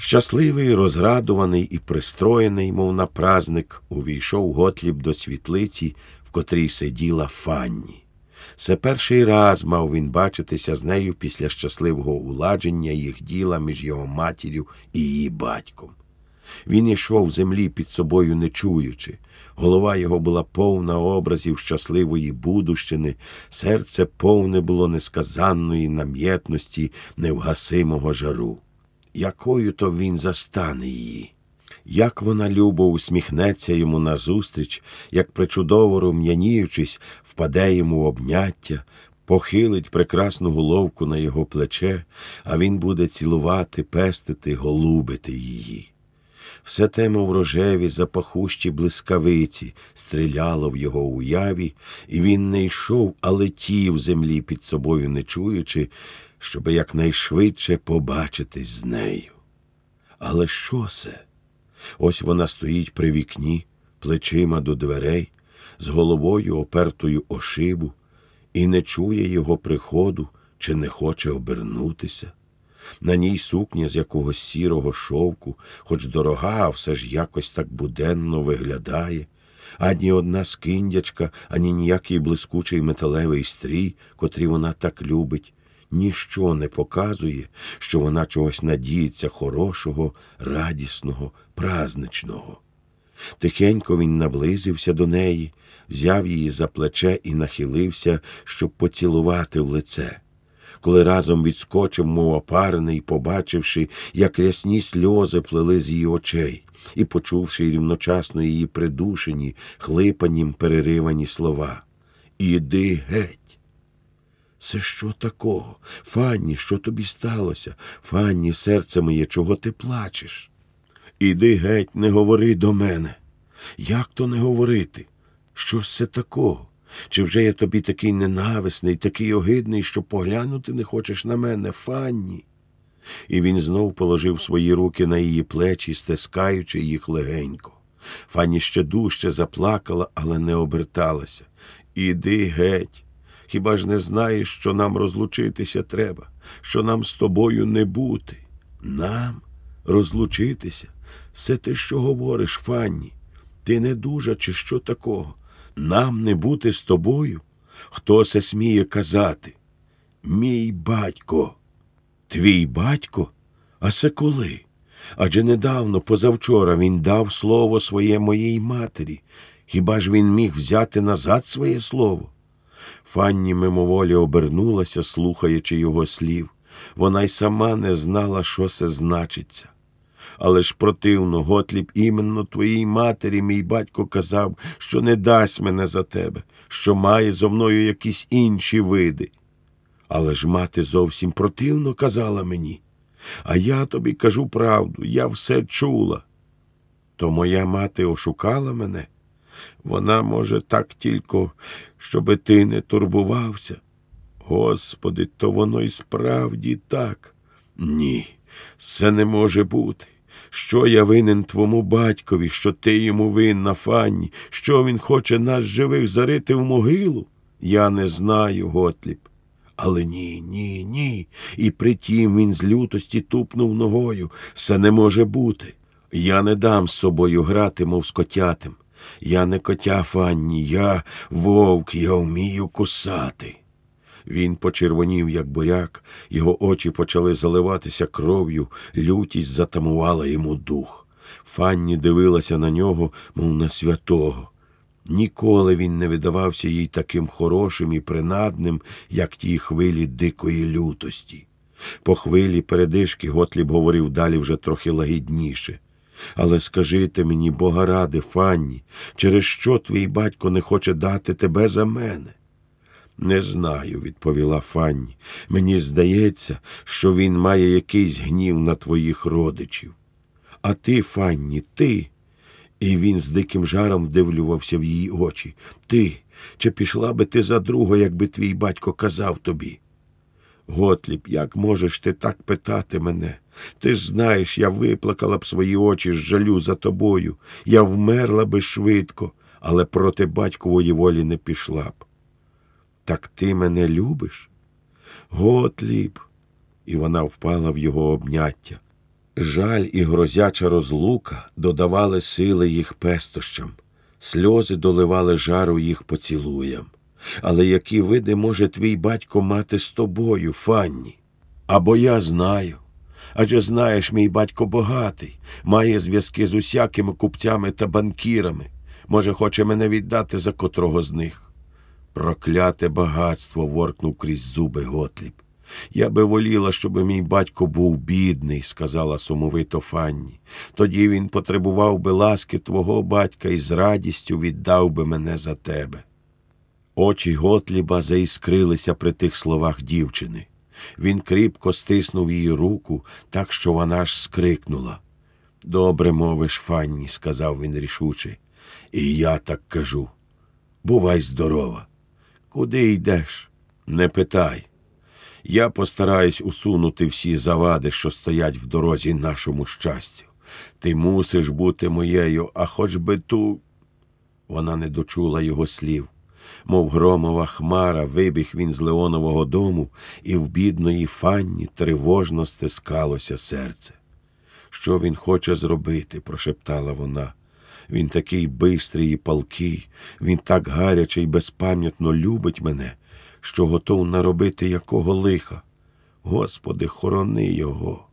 Щасливий, розрадуваний і пристроєний, мов на празник, увійшов Готліб до світлиці, в котрій сиділа Фанні. Це перший раз мав він бачитися з нею після щасливого уладження їх діла між його матір'ю і її батьком. Він ішов землі під собою не чуючи. Голова його була повна образів щасливої будущини, серце повне було несказанної нам'єтності, невгасимого жару. Якою то він застане її? Як вона любо усміхнеться йому назустріч, як причудово рум'яніючись, впаде йому в обняття, похилить прекрасну головку на його плече, а він буде цілувати, пестити, голубити її. Все те, мов рожеві, запахущі блискавиці, стріляло в його уяві, і він не йшов, а летів землі під собою, не чуючи, щоби якнайшвидше побачитись з нею. Але що це? Ось вона стоїть при вікні, плечима до дверей, з головою опертою о шибу, і не чує його приходу чи не хоче обернутися. На ній сукня з якогось сірого шовку, хоч дорога, а все ж якось так буденно виглядає, ані одна скиндячка, ані ніякий блискучий металевий стрій, котрий вона так любить, ніщо не показує, що вона чогось надіється хорошого, радісного, празничного. Тихенько він наблизився до неї, взяв її за плече і нахилився, щоб поцілувати в лице. Коли разом відскочив, мов опарений, побачивши, як рясні сльози плели з її очей, і почувши рівночасно її придушені, хлипанім переривані слова. Іди геть. Це що такого? Фанні, що тобі сталося? Фанні, серце моє, чого ти плачеш? Іди геть, не говори до мене. Як то не говорити? Що ж це такого? Чи вже я тобі такий ненависний, такий огидний, що поглянути не хочеш на мене, Фанні? І він знов положив свої руки на її плечі, стискаючи їх легенько. Фанні ще дужче заплакала, але не оберталася. Іди геть. Хіба ж не знаєш, що нам розлучитися треба, що нам з тобою не бути? Нам розлучитися? Це ти що говориш, Фанні? Ти не дужа, чи що такого? Нам не бути з тобою? Хто це сміє казати? Мій батько. Твій батько? А це коли? Адже недавно, позавчора, він дав слово своє моїй матері. Хіба ж він міг взяти назад своє слово? Фанні мимоволі обернулася, слухаючи його слів. Вона й сама не знала, що це значиться. Але ж противно, Готліб, іменно твоїй матері мій батько казав, що не дасть мене за тебе, що має зо мною якісь інші види. Але ж мати зовсім противно казала мені. А я тобі кажу правду, я все чула. То моя мати ошукала мене. Вона, може, так тільки, щоби ти не турбувався. Господи, то воно й справді так. Ні, це не може бути. Що я винен твому батькові, що ти йому винна, Фанні, що він хоче нас живих зарити в могилу? Я не знаю, Готліб. Але ні, ні, ні. І притім він з лютості тупнув ногою. Це не може бути. Я не дам з собою грати, мов з котятим. Я не котя Фанні, я вовк, я вмію кусати. Він почервонів, як буряк, його очі почали заливатися кров'ю, лютість затамувала йому дух. Фанні дивилася на нього, мов на святого. Ніколи він не видавався їй таким хорошим і принадним, як ті хвилі дикої лютості. По хвилі передишки Готліб говорив далі вже трохи лагідніше. Але скажите мені, бога ради, Фанні, через що твій батько не хоче дати тебе за мене? Не знаю, відповіла Фанні. Мені здається, що він має якийсь гнів на твоїх родичів. А ти, Фанні, ти. І він з диким жаром вдивлювався в її очі. Ти, чи пішла би ти за друга, якби твій батько казав тобі? Готліб, як можеш ти так питати мене? Ти ж знаєш, я виплакала б свої очі з жалю за тобою. Я вмерла би швидко, але проти батькової волі не пішла б. Так ти мене любиш? Готліб. І вона впала в його обняття. Жаль і грозяча розлука додавали сили їх пестощам, сльози доливали жару їх поцілуям. Але які види може твій батько мати з тобою, Фанні? Або я знаю. Адже знаєш, мій батько багатий, має зв'язки з усякими купцями та банкірами. Може, хоче мене віддати за котрого з них. Прокляте багатство воркнув крізь зуби Готліб. Я би воліла, щоб мій батько був бідний, сказала сумовито Фанні. Тоді він потребував би ласки твого батька і з радістю віддав би мене за тебе. Очі Готліба заіскрилися при тих словах дівчини. Він кріпко стиснув її руку, так що вона аж скрикнула. Добре мовиш, Фанні, сказав він рішуче. І я так кажу. Бувай здорова. Куди йдеш? Не питай. Я постараюсь усунути всі завади, що стоять в дорозі нашому щастю. Ти мусиш бути моєю, а хоч би ту. Вона не дочула його слів. Мов громова хмара, вибіг він з Леонового дому, і в бідної фанні тривожно стискалося серце. Що він хоче зробити? прошептала вона. Він такий бистрий і палкий, він так гаряче й безпам'ятно любить мене, що готов наробити якого лиха. Господи, хорони його.